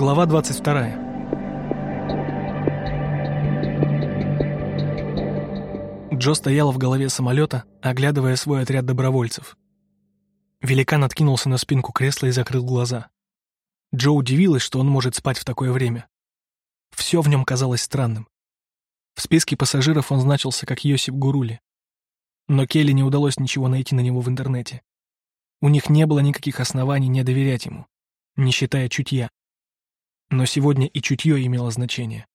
Глава 22. Джо стояла в голове самолета, оглядывая свой отряд добровольцев. Великан откинулся на спинку кресла и закрыл глаза. Джо удивилась, что он может спать в такое время. Все в нем казалось странным. В списке пассажиров он значился как Йосип Гурули. Но Келли не удалось ничего найти на него в интернете. У них не было никаких оснований не доверять ему, не считая чутья. Но сегодня и чутье имело значение.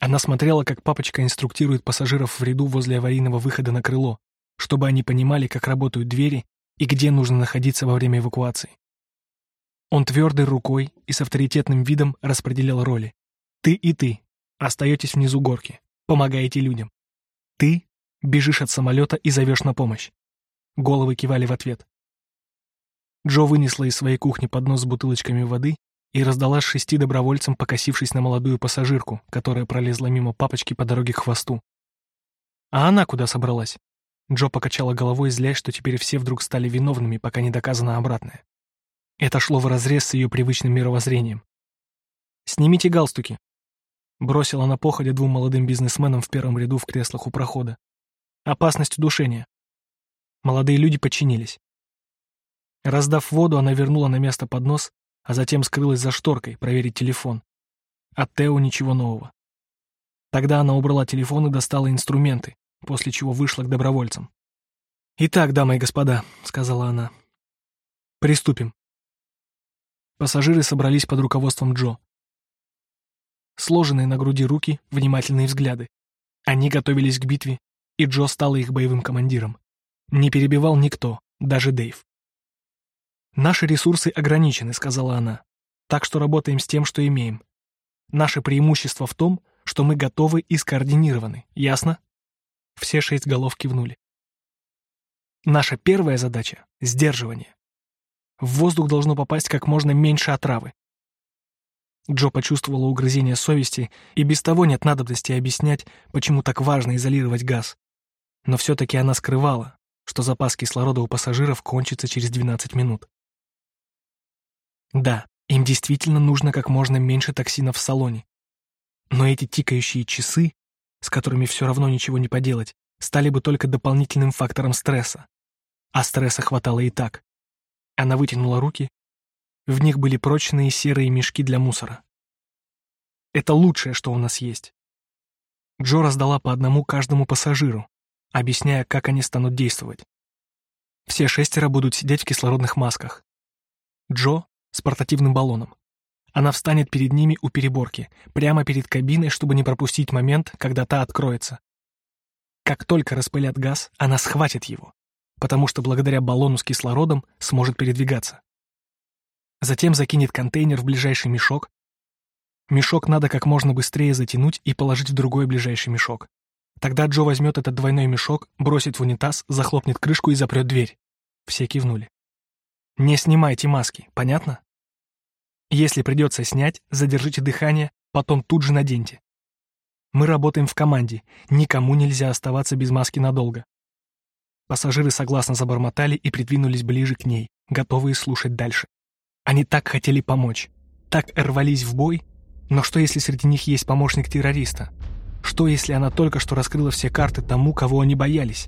Она смотрела, как папочка инструктирует пассажиров в ряду возле аварийного выхода на крыло, чтобы они понимали, как работают двери и где нужно находиться во время эвакуации. Он твердой рукой и с авторитетным видом распределял роли. Ты и ты остаетесь внизу горки, помогаете людям. Ты бежишь от самолета и зовешь на помощь. Головы кивали в ответ. Джо вынесла из своей кухни поднос с бутылочками воды и раздала шести добровольцам, покосившись на молодую пассажирку, которая пролезла мимо папочки по дороге к хвосту. А она куда собралась? Джо покачала головой, злясь, что теперь все вдруг стали виновными, пока не доказано обратное. Это шло вразрез с ее привычным мировоззрением. «Снимите галстуки», — бросила на походе двум молодым бизнесменам в первом ряду в креслах у прохода. «Опасность удушения». Молодые люди подчинились. Раздав воду, она вернула на место поднос, а затем скрылась за шторкой проверить телефон. От Тео ничего нового. Тогда она убрала телефон и достала инструменты, после чего вышла к добровольцам. «Итак, дамы и господа», — сказала она, — «приступим». Пассажиры собрались под руководством Джо. Сложенные на груди руки, внимательные взгляды. Они готовились к битве, и Джо стала их боевым командиром. Не перебивал никто, даже Дэйв. «Наши ресурсы ограничены», — сказала она, «так что работаем с тем, что имеем. Наше преимущество в том, что мы готовы и скоординированы, ясно?» Все шесть голов кивнули. Наша первая задача — сдерживание. В воздух должно попасть как можно меньше отравы. Джо почувствовала угрызение совести, и без того нет надобности объяснять, почему так важно изолировать газ. Но все-таки она скрывала, что запас кислорода у пассажиров кончится через 12 минут. Да, им действительно нужно как можно меньше токсинов в салоне. Но эти тикающие часы с которыми все равно ничего не поделать, стали бы только дополнительным фактором стресса. А стресса хватало и так. Она вытянула руки. В них были прочные серые мешки для мусора. Это лучшее, что у нас есть. Джо раздала по одному каждому пассажиру, объясняя, как они станут действовать. Все шестеро будут сидеть в кислородных масках. Джо с портативным баллоном. Она встанет перед ними у переборки, прямо перед кабиной, чтобы не пропустить момент, когда та откроется. Как только распылят газ, она схватит его, потому что благодаря баллону с кислородом сможет передвигаться. Затем закинет контейнер в ближайший мешок. Мешок надо как можно быстрее затянуть и положить в другой ближайший мешок. Тогда Джо возьмет этот двойной мешок, бросит в унитаз, захлопнет крышку и запрет дверь. Все кивнули. Не снимайте маски, понятно? Если придется снять, задержите дыхание, потом тут же наденьте. Мы работаем в команде, никому нельзя оставаться без маски надолго. Пассажиры согласно забормотали и придвинулись ближе к ней, готовые слушать дальше. Они так хотели помочь, так рвались в бой, но что если среди них есть помощник террориста? Что если она только что раскрыла все карты тому, кого они боялись?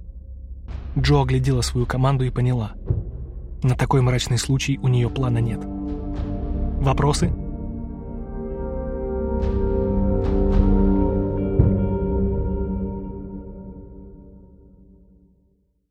Джо оглядела свою команду и поняла. На такой мрачный случай у нее плана нет. Вопросы?